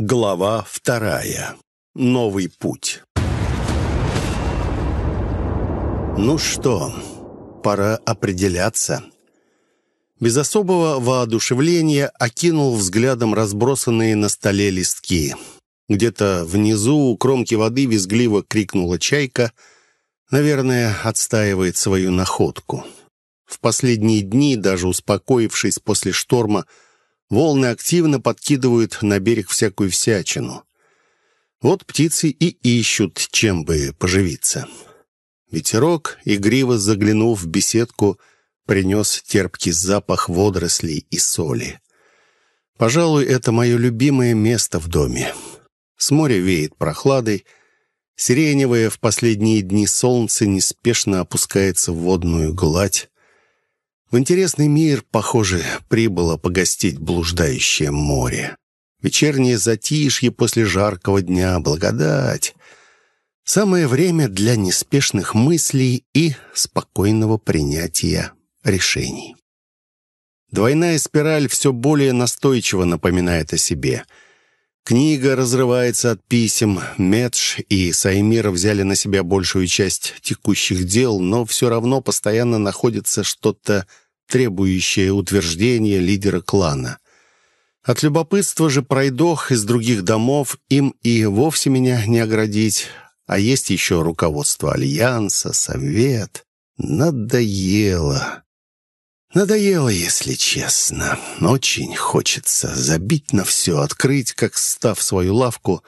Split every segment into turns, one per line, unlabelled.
Глава вторая. Новый путь. Ну что, пора определяться. Без особого воодушевления окинул взглядом разбросанные на столе листки. Где-то внизу у кромки воды визгливо крикнула чайка. Наверное, отстаивает свою находку. В последние дни, даже успокоившись после шторма, Волны активно подкидывают на берег всякую всячину. Вот птицы и ищут, чем бы поживиться. Ветерок, игриво заглянув в беседку, принес терпкий запах водорослей и соли. Пожалуй, это мое любимое место в доме. С моря веет прохладой, сиреневое в последние дни солнце неспешно опускается в водную гладь, в интересный мир, похоже, прибыло погостить блуждающее море. Вечернее затишье после жаркого дня, благодать. Самое время для неспешных мыслей и спокойного принятия решений. Двойная спираль все более настойчиво напоминает о себе — Книга разрывается от писем. Медж и Саймира взяли на себя большую часть текущих дел, но все равно постоянно находится что-то требующее утверждения лидера клана. От любопытства же пройдох из других домов им и вовсе меня не оградить. А есть еще руководство Альянса, Совет. Надоело. Надоело, если честно. Очень хочется забить на все, открыть, как став свою лавку,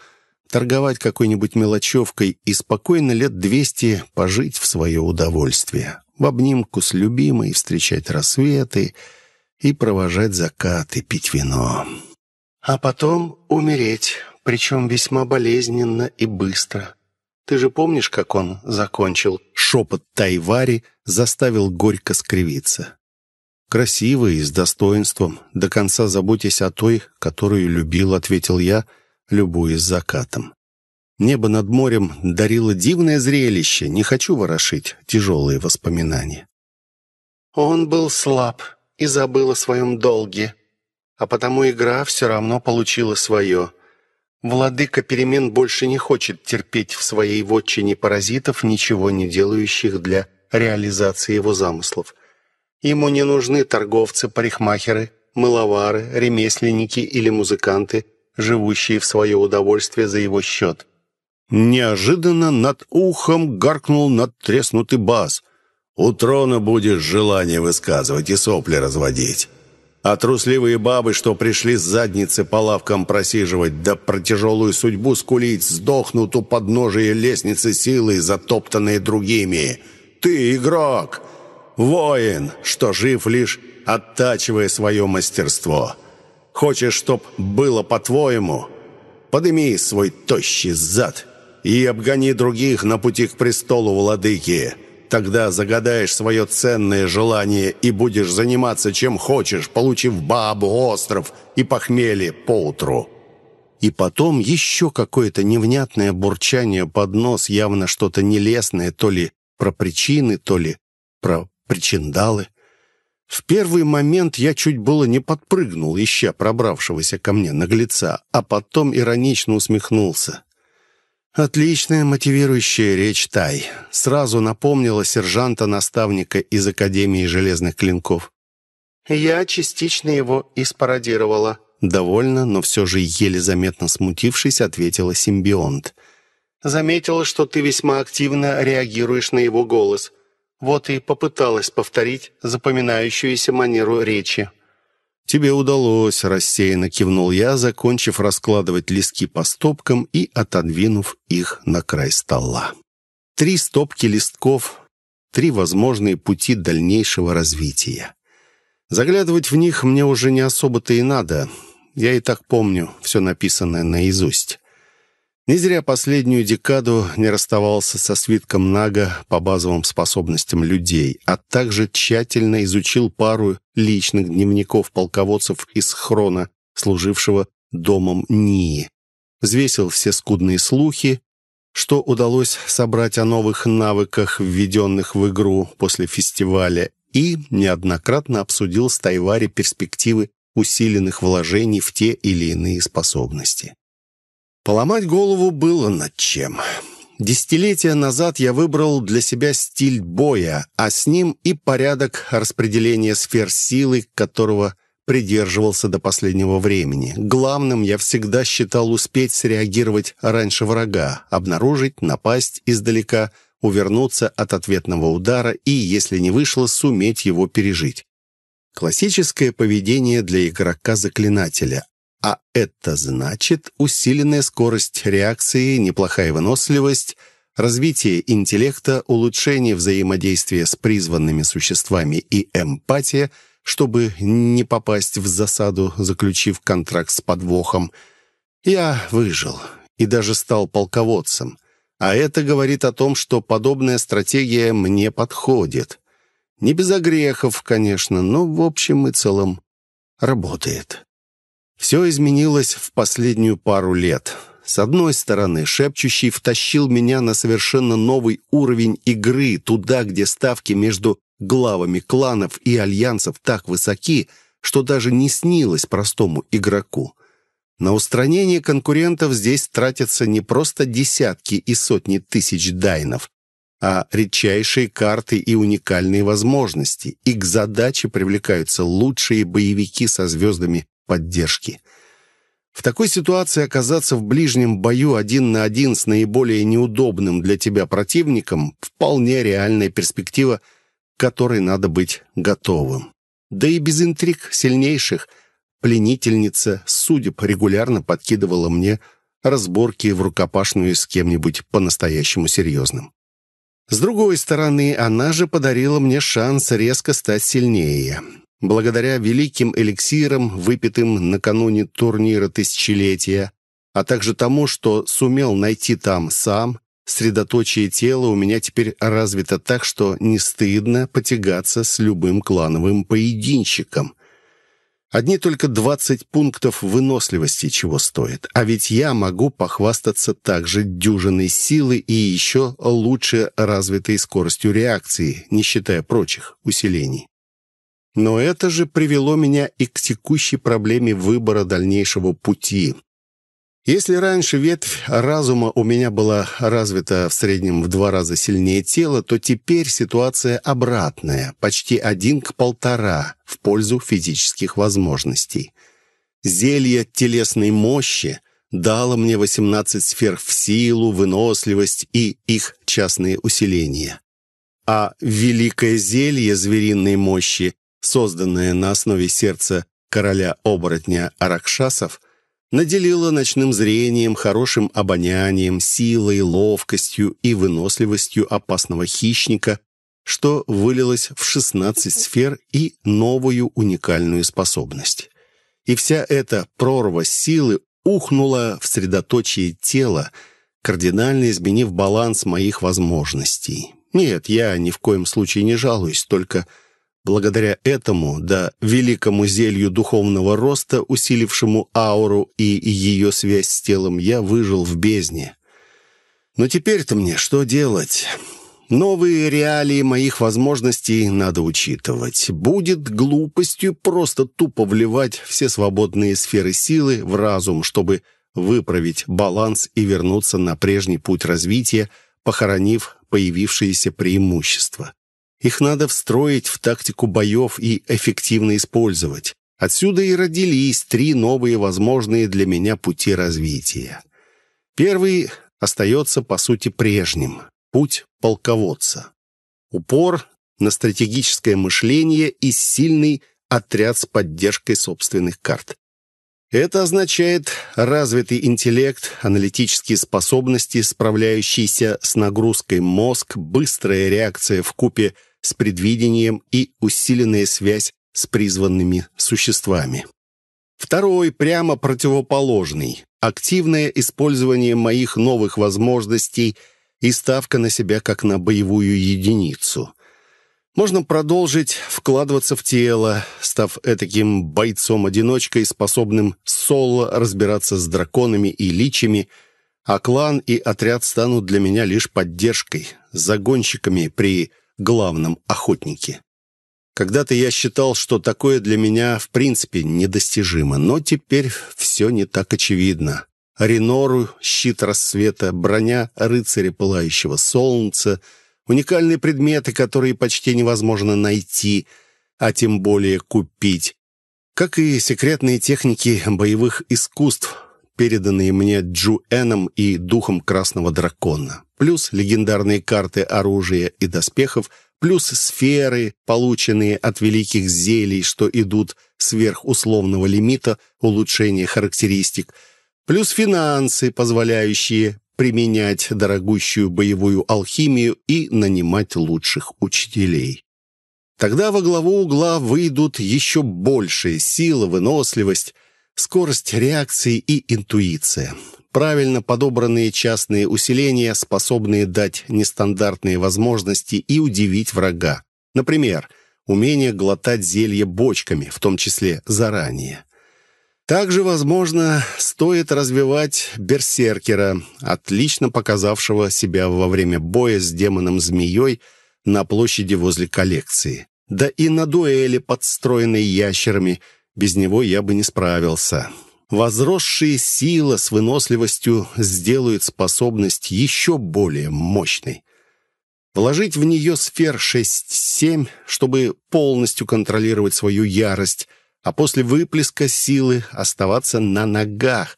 торговать какой-нибудь мелочевкой и спокойно лет двести пожить в свое удовольствие. В обнимку с любимой встречать рассветы и провожать закаты, пить вино. А потом умереть, причем весьма болезненно и быстро. Ты же помнишь, как он закончил? Шепот Тайвари заставил горько скривиться. «Красиво и с достоинством. До конца заботясь о той, которую любил», — ответил я, любуясь закатом. Небо над морем дарило дивное зрелище. Не хочу ворошить тяжелые воспоминания. Он был слаб и забыл о своем долге, а потому игра все равно получила свое. Владыка перемен больше не хочет терпеть в своей вотчине паразитов, ничего не делающих для реализации его замыслов. Ему не нужны торговцы, парикмахеры, мыловары, ремесленники или музыканты, живущие в свое удовольствие за его счет. Неожиданно над ухом гаркнул надтреснутый бас. «У трона будешь желание высказывать и сопли разводить. А трусливые бабы, что пришли с задницы по лавкам просиживать, да про тяжелую судьбу скулить, сдохнут у подножия лестницы силы, затоптанные другими. Ты игрок!» Воин, что жив лишь оттачивая свое мастерство. Хочешь, чтоб было по-твоему? Подыми свой тощий зад и обгони других на пути к престолу владыки. Тогда загадаешь свое ценное желание и будешь заниматься чем хочешь, получив бабу, остров и похмелье поутру». И потом еще какое-то невнятное бурчание под нос, явно что-то нелестное, то ли про причины, то ли про причиндалы. В первый момент я чуть было не подпрыгнул, ища пробравшегося ко мне наглеца, а потом иронично усмехнулся. Отличная мотивирующая речь Тай. Сразу напомнила сержанта-наставника из Академии Железных Клинков. «Я частично его и спародировала». Довольно, но все же еле заметно смутившись, ответила симбионт. «Заметила, что ты весьма активно реагируешь на его голос. Вот и попыталась повторить запоминающуюся манеру речи. «Тебе удалось», — рассеянно кивнул я, закончив раскладывать листки по стопкам и отодвинув их на край стола. Три стопки листков, три возможные пути дальнейшего развития. Заглядывать в них мне уже не особо-то и надо. Я и так помню все написанное наизусть. Не зря последнюю декаду не расставался со свитком Нага по базовым способностям людей, а также тщательно изучил пару личных дневников полководцев из Хрона, служившего домом Нии. Взвесил все скудные слухи, что удалось собрать о новых навыках, введенных в игру после фестиваля, и неоднократно обсудил с Тайвари перспективы усиленных вложений в те или иные способности. Поломать голову было над чем. Десятилетия назад я выбрал для себя стиль боя, а с ним и порядок распределения сфер силы, которого придерживался до последнего времени. Главным я всегда считал успеть среагировать раньше врага, обнаружить, напасть издалека, увернуться от ответного удара и, если не вышло, суметь его пережить. Классическое поведение для игрока-заклинателя. А это значит усиленная скорость реакции, неплохая выносливость, развитие интеллекта, улучшение взаимодействия с призванными существами и эмпатия, чтобы не попасть в засаду, заключив контракт с подвохом. Я выжил и даже стал полководцем. А это говорит о том, что подобная стратегия мне подходит. Не без огрехов, конечно, но в общем и целом работает. Все изменилось в последнюю пару лет. С одной стороны, шепчущий втащил меня на совершенно новый уровень игры, туда, где ставки между главами кланов и альянсов так высоки, что даже не снилось простому игроку. На устранение конкурентов здесь тратятся не просто десятки и сотни тысяч дайнов, а редчайшие карты и уникальные возможности, и к задаче привлекаются лучшие боевики со звездами поддержки. В такой ситуации оказаться в ближнем бою один на один с наиболее неудобным для тебя противником – вполне реальная перспектива, к которой надо быть готовым. Да и без интриг сильнейших пленительница судеб регулярно подкидывала мне разборки в рукопашную с кем-нибудь по-настоящему серьезным. С другой стороны, она же подарила мне шанс резко стать сильнее. Благодаря великим эликсирам, выпитым накануне турнира тысячелетия, а также тому, что сумел найти там сам, средоточие тела у меня теперь развито так, что не стыдно потягаться с любым клановым поединщиком. Одни только 20 пунктов выносливости чего стоит. А ведь я могу похвастаться также дюжиной силы и еще лучше развитой скоростью реакции, не считая прочих усилений. Но это же привело меня и к текущей проблеме выбора дальнейшего пути. Если раньше ветвь разума у меня была развита в среднем в два раза сильнее тела, то теперь ситуация обратная, почти один к полтора, в пользу физических возможностей. Зелье телесной мощи дало мне 18 сфер в силу, выносливость и их частные усиления. А великое зелье звериной мощи, созданное на основе сердца короля-оборотня Аракшасов – наделила ночным зрением, хорошим обонянием, силой, ловкостью и выносливостью опасного хищника, что вылилось в 16 сфер и новую уникальную способность. И вся эта прорва силы ухнула в средоточие тела, кардинально изменив баланс моих возможностей. Нет, я ни в коем случае не жалуюсь, только Благодаря этому, да великому зелью духовного роста, усилившему ауру и ее связь с телом, я выжил в бездне. Но теперь-то мне что делать? Новые реалии моих возможностей надо учитывать. Будет глупостью просто тупо вливать все свободные сферы силы в разум, чтобы выправить баланс и вернуться на прежний путь развития, похоронив появившиеся преимущества. Их надо встроить в тактику боев и эффективно использовать. Отсюда и родились три новые возможные для меня пути развития. Первый остается, по сути, прежним. Путь полководца. Упор на стратегическое мышление и сильный отряд с поддержкой собственных карт. Это означает развитый интеллект, аналитические способности, справляющийся с нагрузкой мозг, быстрая реакция в купе с предвидением и усиленная связь с призванными существами. Второй, прямо противоположный, активное использование моих новых возможностей и ставка на себя как на боевую единицу. Можно продолжить вкладываться в тело, став этаким бойцом-одиночкой, способным соло разбираться с драконами и личами, а клан и отряд станут для меня лишь поддержкой, загонщиками при главном охотнике. Когда-то я считал, что такое для меня в принципе недостижимо, но теперь все не так очевидно. Ренору, щит рассвета, броня рыцаря пылающего солнца, уникальные предметы, которые почти невозможно найти, а тем более купить, как и секретные техники боевых искусств, переданные мне Джу Эном и Духом Красного Дракона, плюс легендарные карты оружия и доспехов, плюс сферы, полученные от великих зелий, что идут сверх условного лимита улучшения характеристик, плюс финансы, позволяющие применять дорогущую боевую алхимию и нанимать лучших учителей. Тогда во главу угла выйдут еще большие сила, выносливость, скорость реакции и интуиция. Правильно подобранные частные усиления, способные дать нестандартные возможности и удивить врага. Например, умение глотать зелье бочками, в том числе заранее. Также, возможно, стоит развивать берсеркера, отлично показавшего себя во время боя с демоном-змеей на площади возле коллекции. Да и на дуэли, подстроенной ящерами, без него я бы не справился. Возросшие сила с выносливостью сделают способность еще более мощной. Вложить в нее сфер 6-7, чтобы полностью контролировать свою ярость, а после выплеска силы оставаться на ногах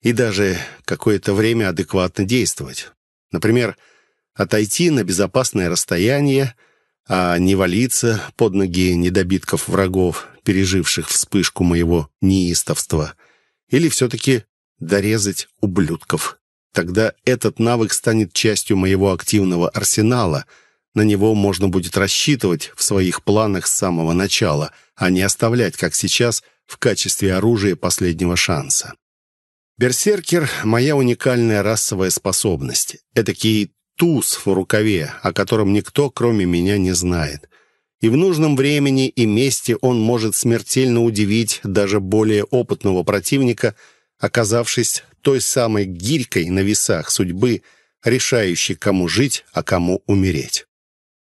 и даже какое-то время адекватно действовать. Например, отойти на безопасное расстояние – а не валиться под ноги недобитков врагов, переживших вспышку моего неистовства, или все-таки дорезать ублюдков. Тогда этот навык станет частью моего активного арсенала. На него можно будет рассчитывать в своих планах с самого начала, а не оставлять, как сейчас, в качестве оружия последнего шанса. Берсеркер — моя уникальная расовая способность. Этакий туз в рукаве, о котором никто, кроме меня, не знает. И в нужном времени и месте он может смертельно удивить даже более опытного противника, оказавшись той самой гирькой на весах судьбы, решающей, кому жить, а кому умереть.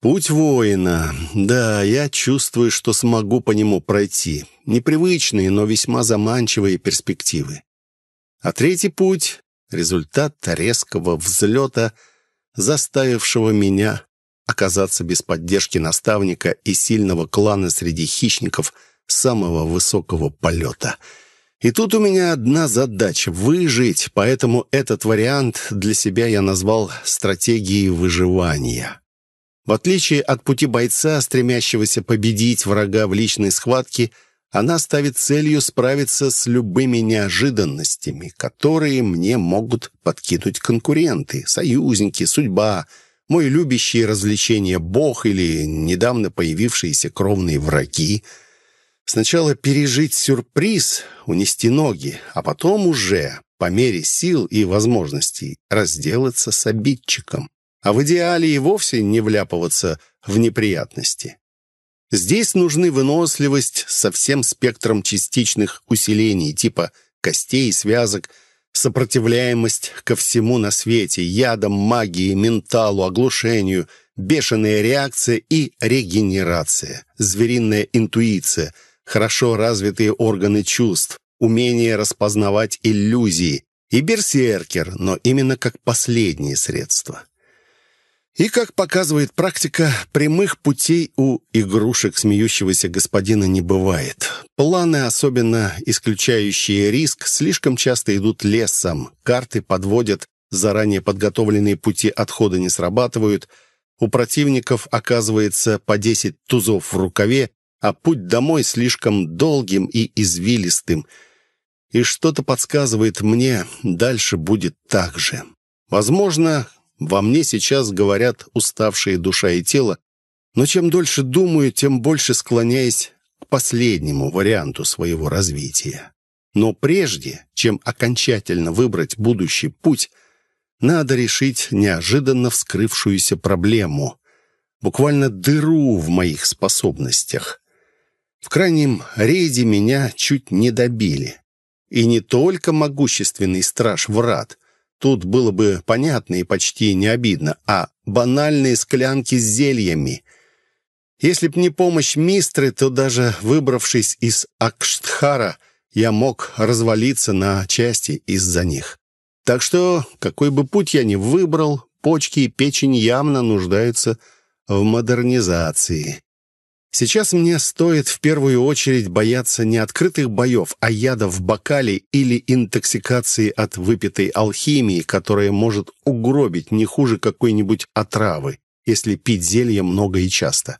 Путь воина. Да, я чувствую, что смогу по нему пройти. Непривычные, но весьма заманчивые перспективы. А третий путь — результат резкого взлета — заставившего меня оказаться без поддержки наставника и сильного клана среди хищников самого высокого полета. И тут у меня одна задача — выжить, поэтому этот вариант для себя я назвал стратегией выживания. В отличие от пути бойца, стремящегося победить врага в личной схватке, она ставит целью справиться с любыми неожиданностями, которые мне могут подкинуть конкуренты, союзники, судьба, мой любящий развлечение бог или недавно появившиеся кровные враги. Сначала пережить сюрприз, унести ноги, а потом уже, по мере сил и возможностей, разделаться с обидчиком. А в идеале и вовсе не вляпываться в неприятности. Здесь нужны выносливость со всем спектром частичных усилений, типа костей, связок, сопротивляемость ко всему на свете, ядам, магии, менталу, оглушению, бешеная реакция и регенерация, звериная интуиция, хорошо развитые органы чувств, умение распознавать иллюзии и берсеркер, но именно как последнее средство. И, как показывает практика, прямых путей у игрушек смеющегося господина не бывает. Планы, особенно исключающие риск, слишком часто идут лесом. Карты подводят, заранее подготовленные пути отхода не срабатывают. У противников оказывается по 10 тузов в рукаве, а путь домой слишком долгим и извилистым. И что-то подсказывает мне, дальше будет так же. Возможно, во мне сейчас говорят уставшие душа и тело, но чем дольше думаю, тем больше склоняюсь к последнему варианту своего развития. Но прежде, чем окончательно выбрать будущий путь, надо решить неожиданно вскрывшуюся проблему, буквально дыру в моих способностях. В крайнем рейде меня чуть не добили. И не только могущественный страж врат, Тут было бы понятно и почти не обидно, а банальные склянки с зельями. Если б не помощь мистры, то даже выбравшись из Акштхара, я мог развалиться на части из-за них. Так что, какой бы путь я ни выбрал, почки и печень явно нуждаются в модернизации. Сейчас мне стоит в первую очередь бояться не открытых боев, а яда в бокале или интоксикации от выпитой алхимии, которая может угробить не хуже какой-нибудь отравы, если пить зелье много и часто.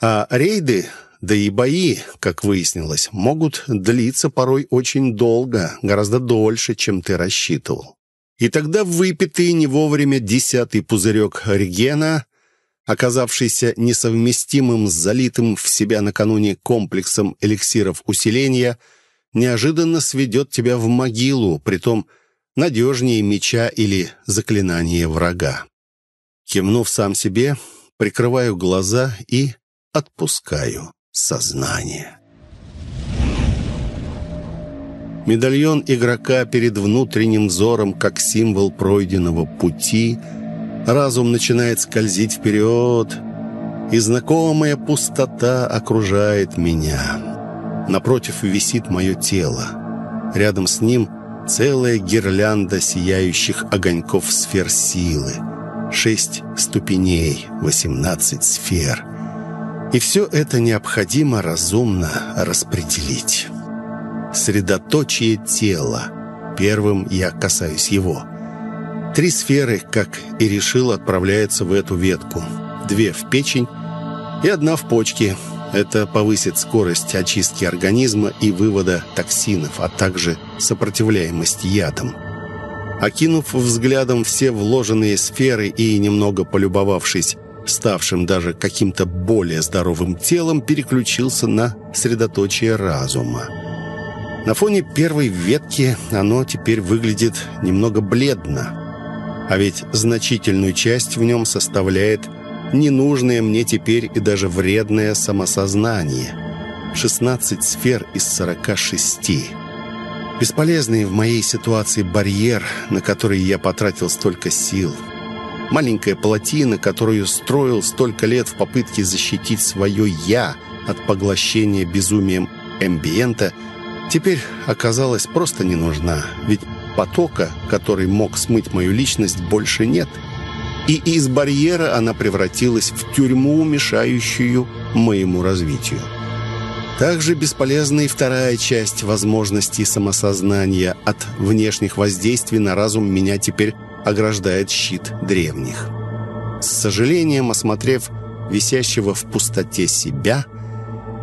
А рейды, да и бои, как выяснилось, могут длиться порой очень долго, гораздо дольше, чем ты рассчитывал. И тогда выпитый не вовремя десятый пузырек регена оказавшийся несовместимым с залитым в себя накануне комплексом эликсиров усиления, неожиданно сведет тебя в могилу, притом надежнее меча или заклинания врага. Кивнув сам себе, прикрываю глаза и отпускаю сознание. Медальон игрока перед внутренним взором как символ пройденного пути – Разум начинает скользить вперед, и знакомая пустота окружает меня. Напротив висит мое тело. Рядом с ним целая гирлянда сияющих огоньков сфер силы. Шесть ступеней, восемнадцать сфер. И все это необходимо разумно распределить. Средоточие тела. Первым я касаюсь его – Три сферы, как и решил, отправляются в эту ветку. Две в печень и одна в почки. Это повысит скорость очистки организма и вывода токсинов, а также сопротивляемость ядам. Окинув взглядом все вложенные сферы и немного полюбовавшись ставшим даже каким-то более здоровым телом, переключился на средоточие разума. На фоне первой ветки оно теперь выглядит немного бледно. А ведь значительную часть в нем составляет ненужное мне теперь и даже вредное самосознание. 16 сфер из 46. Бесполезный в моей ситуации барьер, на который я потратил столько сил. Маленькая плотина, которую строил столько лет в попытке защитить свое «я» от поглощения безумием эмбиента, теперь оказалась просто не нужна. Ведь потока, который мог смыть мою личность, больше нет. И из барьера она превратилась в тюрьму, мешающую моему развитию. Также бесполезна и вторая часть возможностей самосознания. От внешних воздействий на разум меня теперь ограждает щит древних. С сожалением, осмотрев висящего в пустоте себя,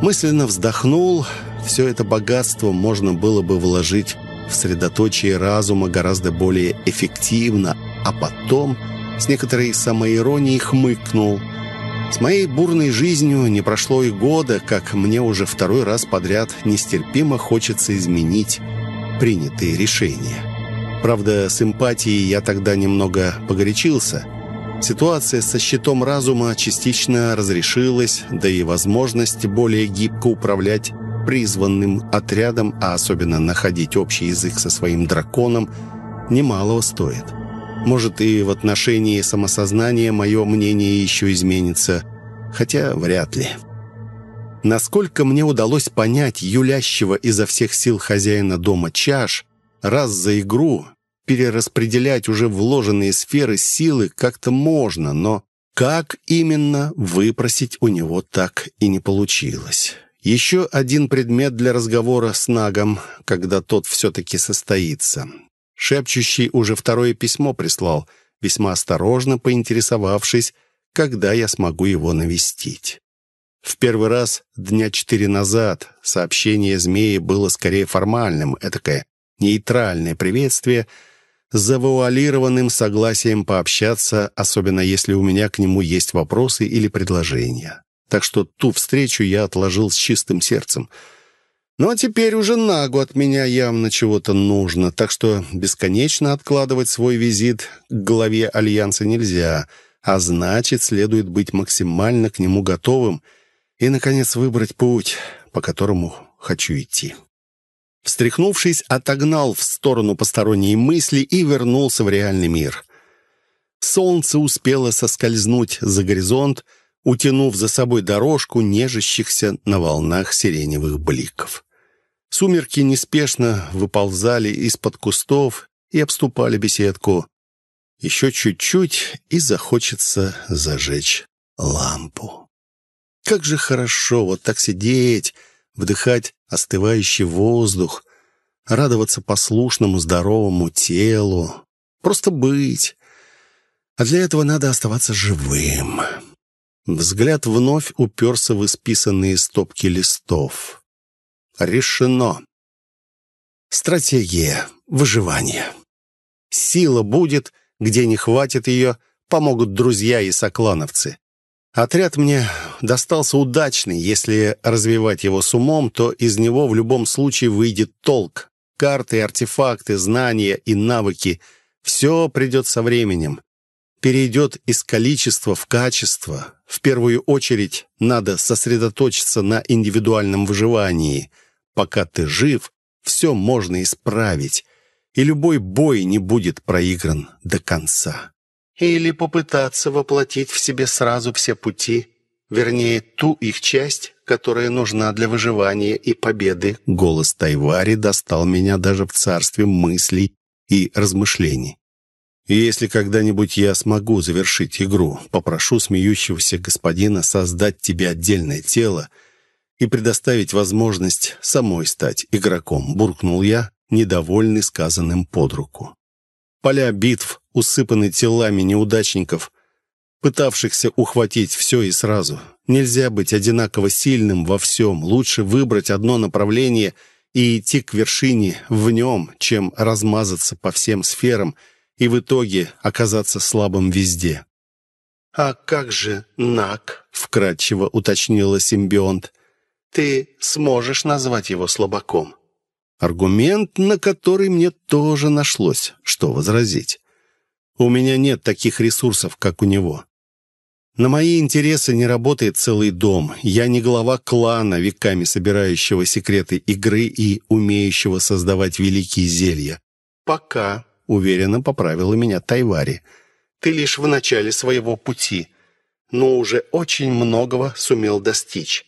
мысленно вздохнул. Все это богатство можно было бы вложить в средоточие разума гораздо более эффективно, а потом с некоторой самоиронией хмыкнул. С моей бурной жизнью не прошло и года, как мне уже второй раз подряд нестерпимо хочется изменить принятые решения. Правда, с эмпатией я тогда немного погорячился. Ситуация со щитом разума частично разрешилась, да и возможность более гибко управлять призванным отрядом, а особенно находить общий язык со своим драконом, немалого стоит. Может, и в отношении самосознания мое мнение еще изменится, хотя вряд ли. Насколько мне удалось понять юлящего изо всех сил хозяина дома чаш, раз за игру перераспределять уже вложенные сферы силы как-то можно, но как именно выпросить у него так и не получилось. Еще один предмет для разговора с Нагом, когда тот все-таки состоится. Шепчущий уже второе письмо прислал, весьма осторожно поинтересовавшись, когда я смогу его навестить. В первый раз дня четыре назад сообщение змеи было скорее формальным, этакое нейтральное приветствие с завуалированным согласием пообщаться, особенно если у меня к нему есть вопросы или предложения так что ту встречу я отложил с чистым сердцем. Ну а теперь уже Нагу от меня явно чего-то нужно, так что бесконечно откладывать свой визит к главе Альянса нельзя, а значит, следует быть максимально к нему готовым и, наконец, выбрать путь, по которому хочу идти. Встряхнувшись, отогнал в сторону посторонние мысли и вернулся в реальный мир. Солнце успело соскользнуть за горизонт, утянув за собой дорожку нежащихся на волнах сиреневых бликов. Сумерки неспешно выползали из-под кустов и обступали беседку. Еще чуть-чуть, и захочется зажечь лампу. Как же хорошо вот так сидеть, вдыхать остывающий воздух, радоваться послушному здоровому телу, просто быть. А для этого надо оставаться живым. Взгляд вновь уперся в исписанные стопки листов. Решено. Стратегия выживания. Сила будет, где не хватит ее, помогут друзья и соклановцы. Отряд мне достался удачный. Если развивать его с умом, то из него в любом случае выйдет толк. Карты, артефакты, знания и навыки — все придет со временем. Перейдет из количества в качество. В первую очередь надо сосредоточиться на индивидуальном выживании. Пока ты жив, все можно исправить, и любой бой не будет проигран до конца. Или попытаться воплотить в себе сразу все пути, вернее, ту их часть, которая нужна для выживания и победы. Голос Тайвари достал меня даже в царстве мыслей и размышлений. И если когда-нибудь я смогу завершить игру, попрошу смеющегося господина создать тебе отдельное тело и предоставить возможность самой стать игроком, буркнул я, недовольный сказанным под руку. Поля битв усыпаны телами неудачников, пытавшихся ухватить все и сразу. Нельзя быть одинаково сильным во всем. Лучше выбрать одно направление и идти к вершине в нем, чем размазаться по всем сферам и в итоге оказаться слабым везде. «А как же Нак?» — вкратчиво уточнила симбионт. «Ты сможешь назвать его слабаком?» Аргумент, на который мне тоже нашлось, что возразить. У меня нет таких ресурсов, как у него. На мои интересы не работает целый дом. Я не глава клана, веками собирающего секреты игры и умеющего создавать великие зелья. «Пока», — уверенно поправила меня Тайвари, — «ты лишь в начале своего пути, но уже очень многого сумел достичь.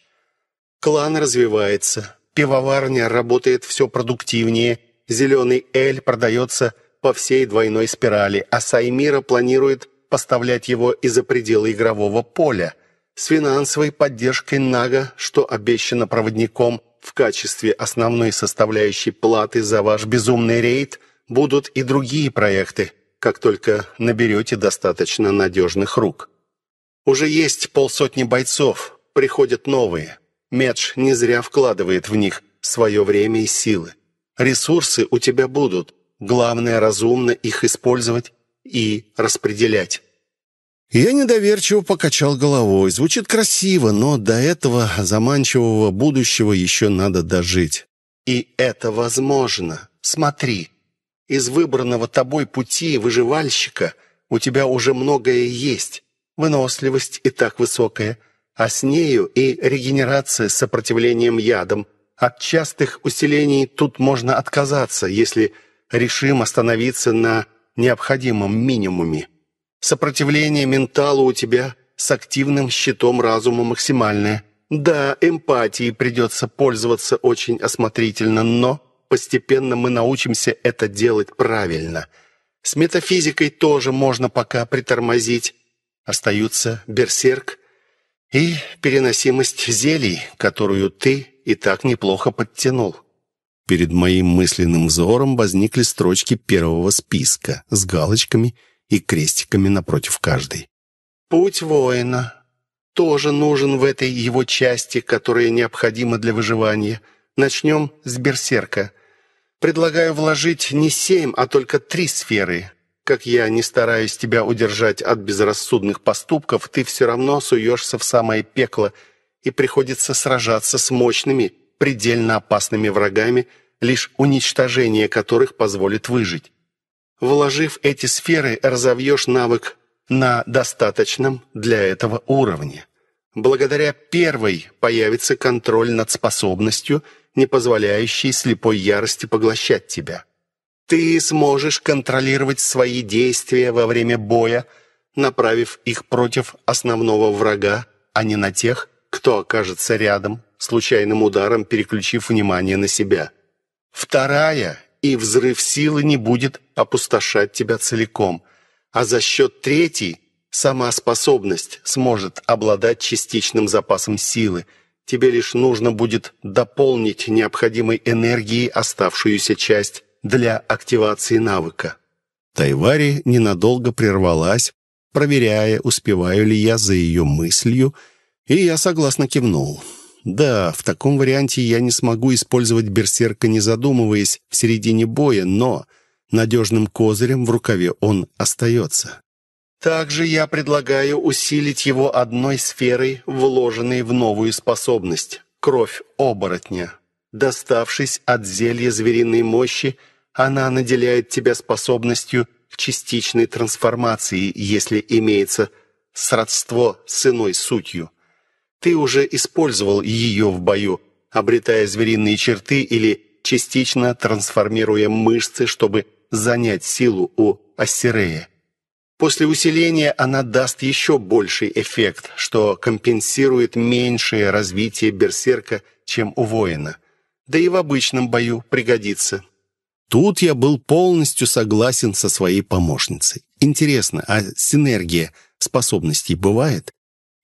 Клан развивается, пивоварня работает все продуктивнее, зеленый эль продается по всей двойной спирали, а Саймира планирует поставлять его из за пределы игрового поля. С финансовой поддержкой Нага, что обещано проводником в качестве основной составляющей платы за ваш безумный рейд, будут и другие проекты, как только наберете достаточно надежных рук. Уже есть полсотни бойцов, приходят новые. Медж не зря вкладывает в них свое время и силы. Ресурсы у тебя будут, Главное разумно их использовать и распределять. Я недоверчиво покачал головой. Звучит красиво, но до этого заманчивого будущего еще надо дожить. И это возможно. Смотри, из выбранного тобой пути выживальщика у тебя уже многое есть. Выносливость и так высокая, а с нею и регенерация с сопротивлением ядом. От частых усилений тут можно отказаться, если решим остановиться на необходимом минимуме. Сопротивление менталу у тебя с активным щитом разума максимальное. Да, эмпатией придется пользоваться очень осмотрительно, но постепенно мы научимся это делать правильно. С метафизикой тоже можно пока притормозить. Остаются берсерк и переносимость зелий, которую ты и так неплохо подтянул. Перед моим мысленным взором возникли строчки первого списка с галочками и крестиками напротив каждой. «Путь воина тоже нужен в этой его части, которая необходима для выживания. Начнем с берсерка. Предлагаю вложить не семь, а только три сферы. Как я не стараюсь тебя удержать от безрассудных поступков, ты все равно суешься в самое пекло, и приходится сражаться с мощными, предельно опасными врагами, лишь уничтожение которых позволит выжить. Вложив эти сферы, разовьешь навык на достаточном для этого уровне. Благодаря первой появится контроль над способностью, не позволяющей слепой ярости поглощать тебя. Ты сможешь контролировать свои действия во время боя, направив их против основного врага, а не на тех, кто окажется рядом. случайным ударом переключив внимание на себя. Вторая, и взрыв силы не будет опустошать тебя целиком. А за счет третьей сама способность сможет обладать частичным запасом силы. Тебе лишь нужно будет дополнить необходимой энергией оставшуюся часть для активации навыка. Тайвари ненадолго прервалась, проверяя, успеваю ли я за ее мыслью, и я согласно кивнул. Да, в таком варианте я не смогу использовать берсерка, не задумываясь в середине боя, но надежным козырем в рукаве он остается. Также я предлагаю усилить его одной сферой, вложенной в новую способность — кровь оборотня. Доставшись от зелья звериной мощи, она наделяет тебя способностью к частичной трансформации, если имеется сродство с иной сутью. Ты уже использовал ее в бою, обретая звериные черты или частично трансформируя мышцы, чтобы занять силу у Ассирея. После усиления она даст еще больший эффект, что компенсирует меньшее развитие берсерка, чем у воина. Да и в обычном бою пригодится. Тут я был полностью согласен со своей помощницей. Интересно, а синергия способностей бывает?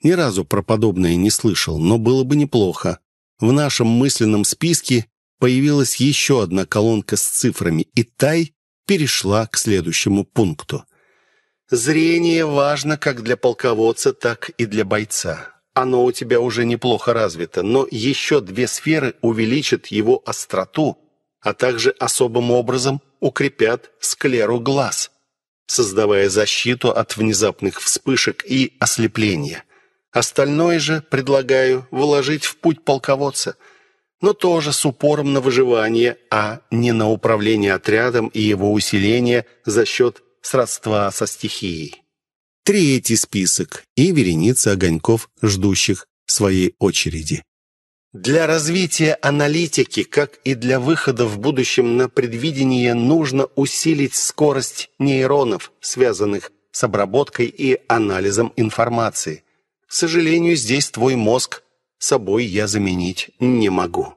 Ни разу про подобное не слышал, но было бы неплохо. В нашем мысленном списке появилась еще одна колонка с цифрами, и Тай перешла к следующему пункту. Зрение важно как для полководца, так и для бойца. Оно у тебя уже неплохо развито, но еще две сферы увеличат его остроту, а также особым образом укрепят склеру глаз, создавая защиту от внезапных вспышек и ослепления. Остальное же предлагаю вложить в путь полководца, но тоже с упором на выживание, а не на управление отрядом и его усиление за счет сродства со стихией. Третий список и вереница огоньков, ждущих своей очереди. Для развития аналитики, как и для выхода в будущем на предвидение, нужно усилить скорость нейронов, связанных с обработкой и анализом информации. К сожалению, здесь твой мозг собой я заменить не могу.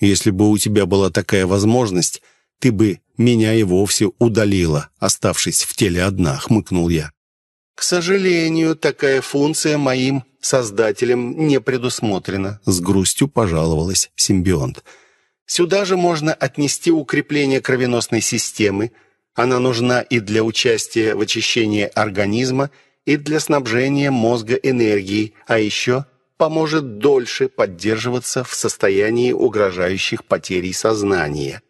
Если бы у тебя была такая возможность, ты бы меня и вовсе удалила, оставшись в теле одна», — хмыкнул я. «К сожалению, такая функция моим создателем не предусмотрена», — с грустью пожаловалась симбионт. «Сюда же можно отнести укрепление кровеносной системы. Она нужна и для участия в очищении организма, и для снабжения мозга энергией, а еще поможет дольше поддерживаться в состоянии угрожающих потерей сознания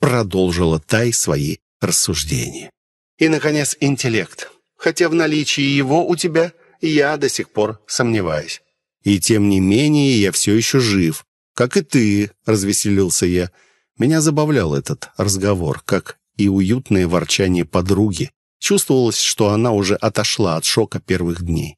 продолжила Тай свои рассуждения. И, наконец, интеллект. Хотя в наличии его у тебя я до сих пор сомневаюсь. И тем не менее я все еще жив, как и ты, развеселился я. Меня забавлял этот разговор, как и уютное ворчание подруги. Чувствовалось, что она уже отошла от шока первых дней.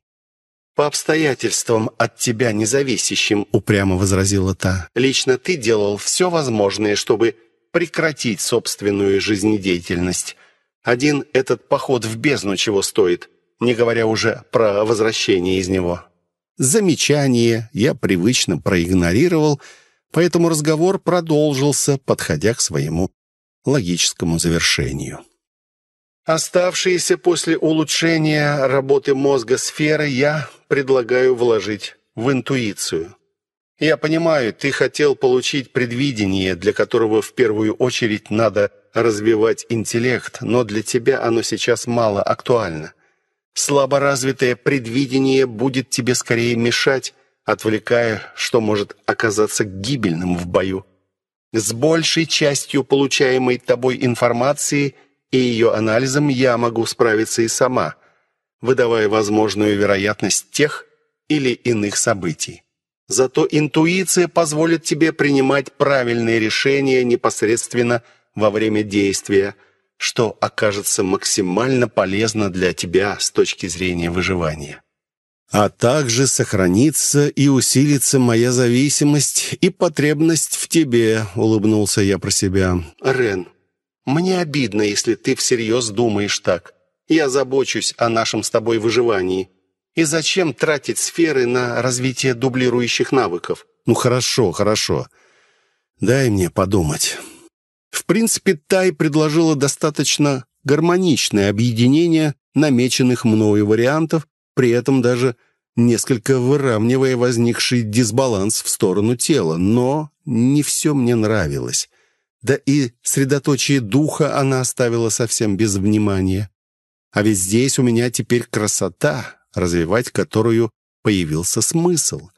«По обстоятельствам от тебя независящим», — упрямо возразила та. «Лично ты делал все возможное, чтобы прекратить собственную жизнедеятельность. Один этот поход в бездну чего стоит, не говоря уже про возвращение из него. Замечание я привычно проигнорировал, поэтому разговор продолжился, подходя к своему логическому завершению. Оставшиеся после улучшения работы мозга сферы я предлагаю вложить в интуицию. Я понимаю, ты хотел получить предвидение, для которого в первую очередь надо развивать интеллект, но для тебя оно сейчас мало актуально. Слаборазвитое предвидение будет тебе скорее мешать, отвлекая, что может оказаться гибельным в бою. С большей частью получаемой тобой информации и ее анализом я могу справиться и сама, выдавая возможную вероятность тех или иных событий. Зато интуиция позволит тебе принимать правильные решения непосредственно во время действия, что окажется максимально полезно для тебя с точки зрения выживания. А также сохранится и усилится моя зависимость и потребность в тебе, улыбнулся я про себя. Рен, мне обидно, если ты всерьез думаешь так. Я забочусь о нашем с тобой выживании. И зачем тратить сферы на развитие дублирующих навыков? Ну хорошо, хорошо. Дай мне подумать. В принципе, Тай предложила достаточно гармоничное объединение намеченных мною вариантов, при этом даже несколько выравнивая возникший дисбаланс в сторону тела, но не все мне нравилось. Да и средоточие духа она оставила совсем без внимания. А ведь здесь у меня теперь красота, развивать которую появился смысл.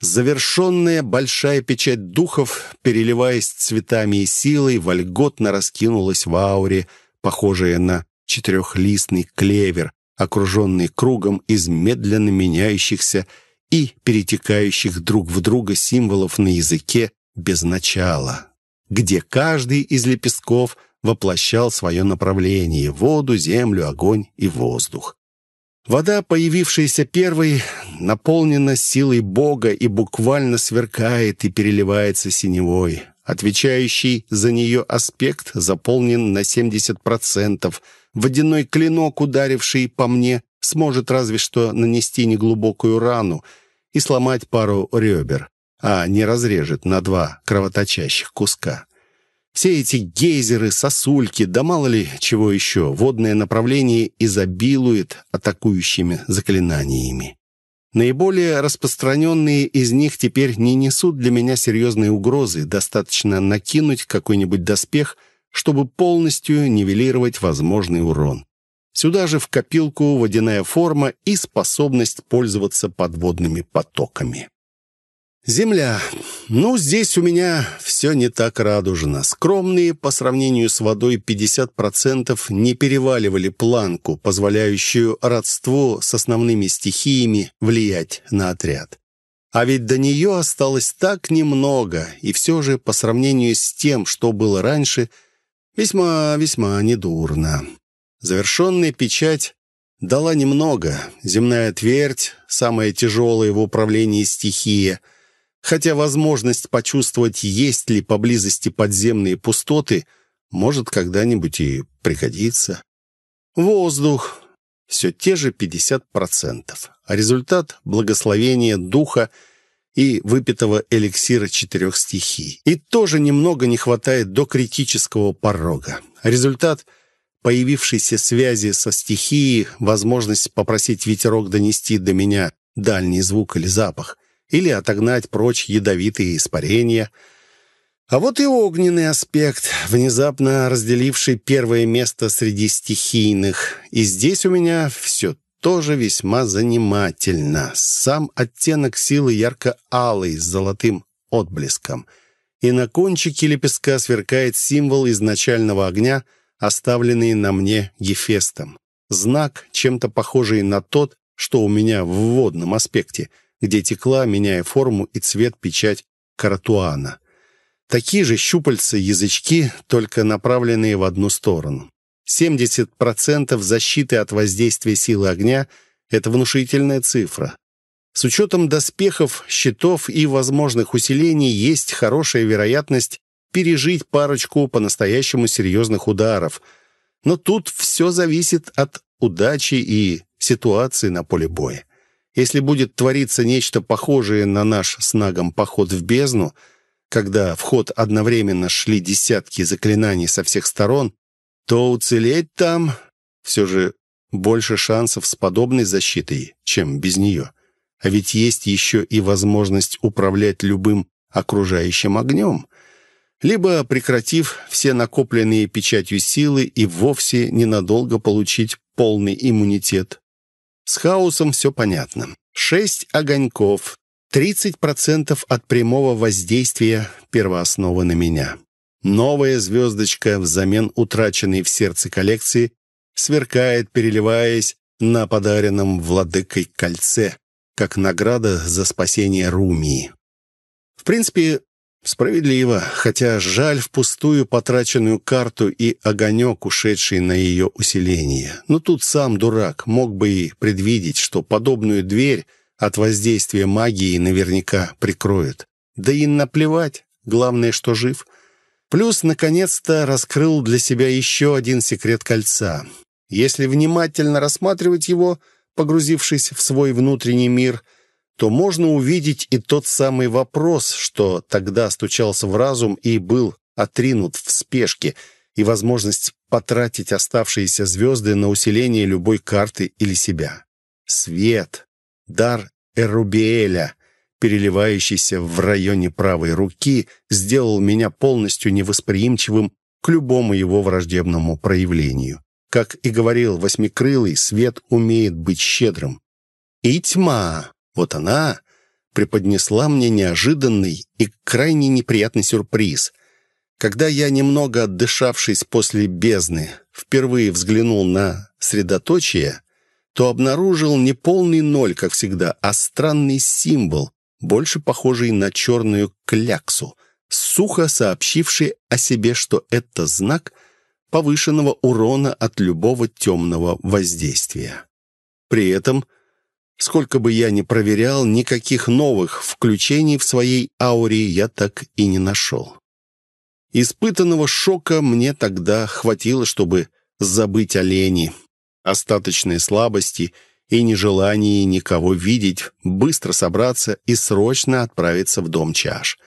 Завершенная большая печать духов, переливаясь цветами и силой, вольготно раскинулась в ауре, похожая на четырехлистный клевер, окруженный кругом из медленно меняющихся и перетекающих друг в друга символов на языке без начала, где каждый из лепестков воплощал свое направление — воду, землю, огонь и воздух. Вода, появившаяся первой, наполнена силой Бога и буквально сверкает и переливается синевой. Отвечающий за нее аспект заполнен на 70%. Водяной клинок, ударивший по мне, сможет разве что нанести неглубокую рану и сломать пару ребер, а не разрежет на два кровоточащих куска. Все эти гейзеры, сосульки, да мало ли чего еще, водное направление изобилует атакующими заклинаниями. Наиболее распространенные из них теперь не несут для меня серьезной угрозы, достаточно накинуть какой-нибудь доспех, чтобы полностью нивелировать возможный урон. Сюда же в копилку водяная форма и способность пользоваться подводными потоками. Земля. Ну, здесь у меня все не так радужно. Скромные по сравнению с водой 50% не переваливали планку, позволяющую родству с основными стихиями влиять на отряд. А ведь до нее осталось так немного, и все же по сравнению с тем, что было раньше, весьма-весьма недурно. Завершенная печать дала немного. Земная твердь, самая тяжелая в управлении стихия — хотя возможность почувствовать, есть ли поблизости подземные пустоты, может когда-нибудь и пригодиться. Воздух. Все те же 50%. А результат – благословения духа и выпитого эликсира четырех стихий. И тоже немного не хватает до критического порога. Результат – появившейся связи со стихией, возможность попросить ветерок донести до меня дальний звук или запах – или отогнать прочь ядовитые испарения. А вот и огненный аспект, внезапно разделивший первое место среди стихийных. И здесь у меня все тоже весьма занимательно. Сам оттенок силы ярко-алый с золотым отблеском. И на кончике лепестка сверкает символ изначального огня, оставленный на мне Гефестом. Знак, чем-то похожий на тот, что у меня в водном аспекте — где текла, меняя форму и цвет печать каратуана. Такие же щупальца-язычки, только направленные в одну сторону. 70% защиты от воздействия силы огня — это внушительная цифра. С учетом доспехов, щитов и возможных усилений есть хорошая вероятность пережить парочку по-настоящему серьезных ударов. Но тут все зависит от удачи и ситуации на поле боя. Если будет твориться нечто похожее на наш с Нагом поход в бездну, когда в ход одновременно шли десятки заклинаний со всех сторон, то уцелеть там все же больше шансов с подобной защитой, чем без нее. А ведь есть еще и возможность управлять любым окружающим огнем, либо, прекратив все накопленные печатью силы и вовсе ненадолго получить полный иммунитет. С хаосом все понятно. Шесть огоньков, 30% от прямого воздействия первоосновы на меня. Новая звездочка взамен утраченной в сердце коллекции сверкает, переливаясь на подаренном владыкой кольце, как награда за спасение Румии. В принципе, Справедливо, хотя жаль впустую потраченную карту и огонек, ушедший на ее усиление. Но тут сам дурак мог бы и предвидеть, что подобную дверь от воздействия магии наверняка прикроет. Да и наплевать, главное, что жив. Плюс, наконец-то, раскрыл для себя еще один секрет кольца. Если внимательно рассматривать его, погрузившись в свой внутренний мир, то можно увидеть и тот самый вопрос, что тогда стучался в разум и был отринут в спешке, и возможность потратить оставшиеся звезды на усиление любой карты или себя. Свет, дар Эрубиэля, переливающийся в районе правой руки, сделал меня полностью невосприимчивым к любому его враждебному проявлению. Как и говорил Восьмикрылый, свет умеет быть щедрым. И тьма, вот она, преподнесла мне неожиданный и крайне неприятный сюрприз. Когда я, немного отдышавшись после бездны, впервые взглянул на средоточие, то обнаружил не полный ноль, как всегда, а странный символ, больше похожий на черную кляксу, сухо сообщивший о себе, что это знак повышенного урона от любого темного воздействия. При этом, сколько бы я ни проверял, никаких новых включений в своей ауре я так и не нашел. Испытанного шока мне тогда хватило, чтобы забыть о лени, остаточной слабости и нежелании никого видеть, быстро собраться и срочно отправиться в дом чаш.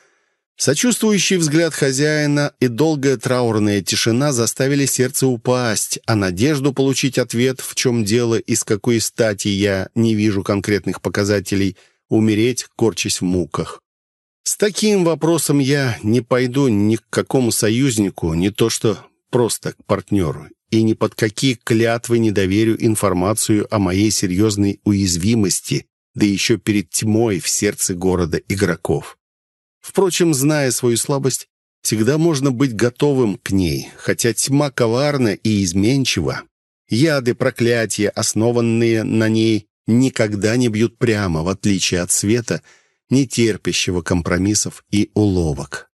Сочувствующий взгляд хозяина и долгая траурная тишина заставили сердце упасть, а надежду получить ответ, в чем дело и с какой стати я не вижу конкретных показателей, умереть, корчась в муках. С таким вопросом я не пойду ни к какому союзнику, не то что просто к партнеру, и ни под какие клятвы не доверю информацию о моей серьезной уязвимости, да еще перед тьмой в сердце города игроков. Впрочем, зная свою слабость, всегда можно быть готовым к ней, хотя тьма коварна и изменчива. Яды, проклятия, основанные на ней, никогда не бьют прямо, в отличие от света, не терпящего компромиссов и уловок.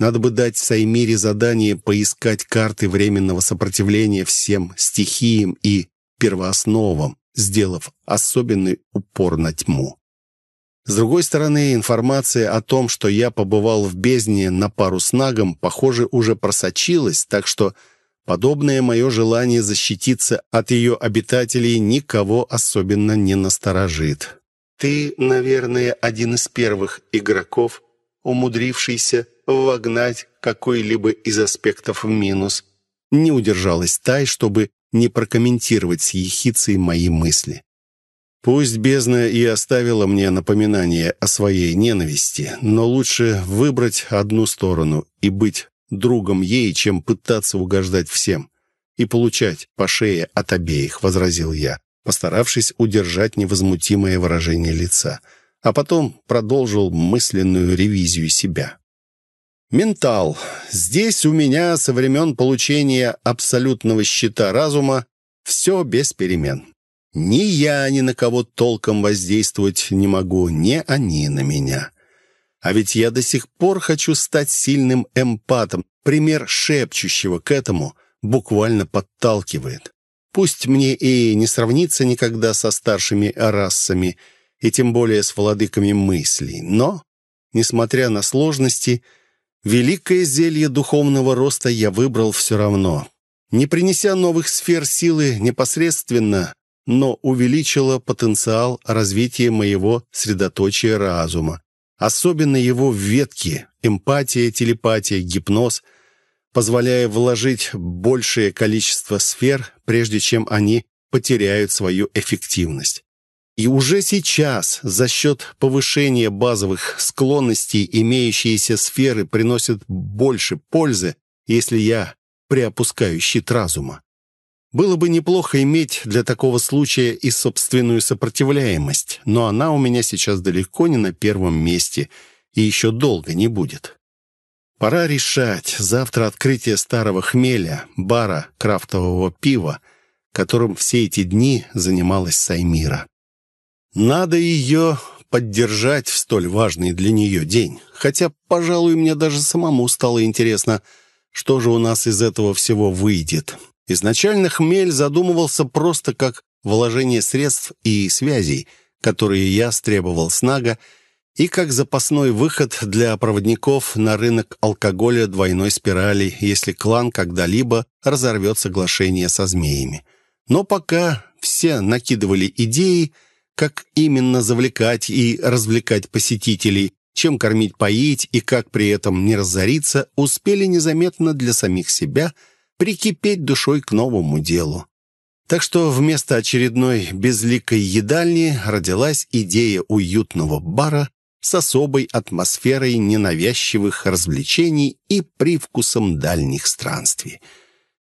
Надо бы дать Саймире задание поискать карты временного сопротивления всем стихиям и первоосновам, сделав особенный упор на тьму. С другой стороны, информация о том, что я побывал в бездне на пару с Нагом, похоже, уже просочилась, так что подобное мое желание защититься от ее обитателей никого особенно не насторожит. «Ты, наверное, один из первых игроков, умудрившийся вогнать какой-либо из аспектов в минус». Не удержалась Тай, чтобы не прокомментировать с ехицей мои мысли. Пусть бездна и оставила мне напоминание о своей ненависти, но лучше выбрать одну сторону и быть другом ей, чем пытаться угождать всем и получать по шее от обеих», — возразил я, постаравшись удержать невозмутимое выражение лица, а потом продолжил мысленную ревизию себя. «Ментал. Здесь у меня со времен получения абсолютного щита разума все без перемен. Ни я ни на кого толком воздействовать не могу, ни они на меня. А ведь я до сих пор хочу стать сильным эмпатом. Пример шепчущего к этому буквально подталкивает. Пусть мне и не сравнится никогда со старшими расами, и тем более с владыками мыслей, но, несмотря на сложности, великое зелье духовного роста я выбрал все равно. Не принеся новых сфер силы непосредственно, но увеличило потенциал развития моего средоточия разума, особенно его ветки – эмпатия, телепатия, гипноз, позволяя вложить большее количество сфер, прежде чем они потеряют свою эффективность. И уже сейчас, за счет повышения базовых склонностей, имеющиеся сферы приносят больше пользы, если я приопускаю щит разума. Было бы неплохо иметь для такого случая и собственную сопротивляемость, но она у меня сейчас далеко не на первом месте и еще долго не будет. Пора решать. Завтра открытие старого хмеля, бара крафтового пива, которым все эти дни занималась Саймира. Надо ее поддержать в столь важный для нее день. Хотя, пожалуй, мне даже самому стало интересно, что же у нас из этого всего выйдет. Изначально хмель задумывался просто как вложение средств и связей, которые я стребовал с Нага, и как запасной выход для проводников на рынок алкоголя двойной спирали, если клан когда-либо разорвет соглашение со змеями. Но пока все накидывали идеи, как именно завлекать и развлекать посетителей, чем кормить-поить и как при этом не разориться, успели незаметно для самих себя прикипеть душой к новому делу. Так что вместо очередной безликой едальни родилась идея уютного бара с особой атмосферой ненавязчивых развлечений и привкусом дальних странствий.